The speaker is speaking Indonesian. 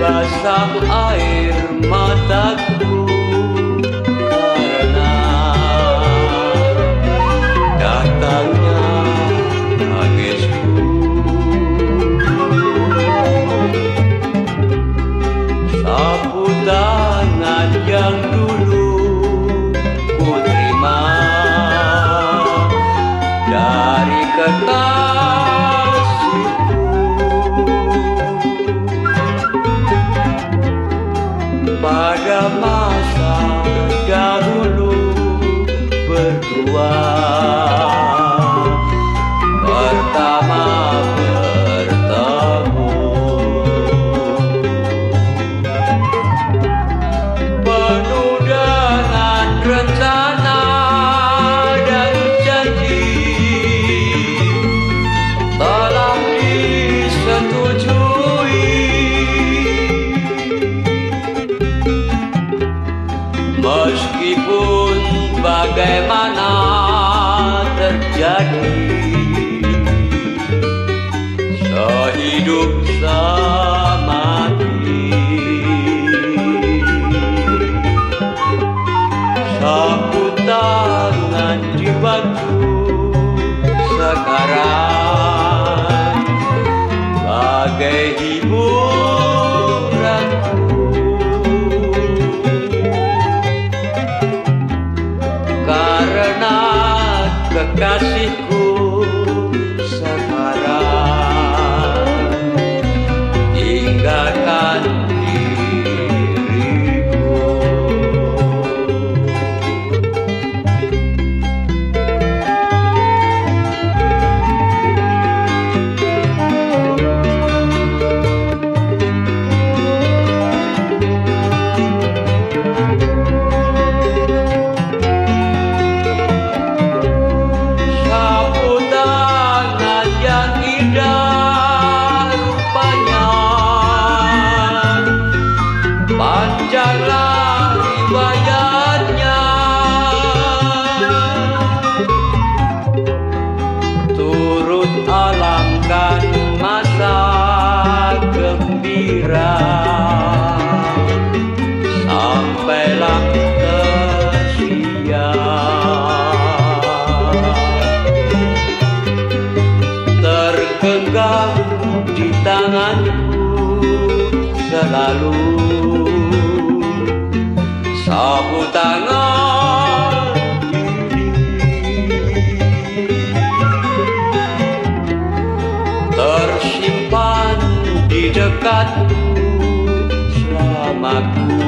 basah air mataku karena datangnya tangisku. Sapu tangan yang dulu ku terima dari kekasihku pada masa dahulu berdua Meskipun bagaimana terjadi Sehidup semati Sapu tangan di sekarang Bagai hiburanku indah rupanya panjanglah riwayatnya. Turut alamkan masa gembira. Sampailah tergenggam di tanganku selalu. Sapu tangan tersimpan di dekatku selamaku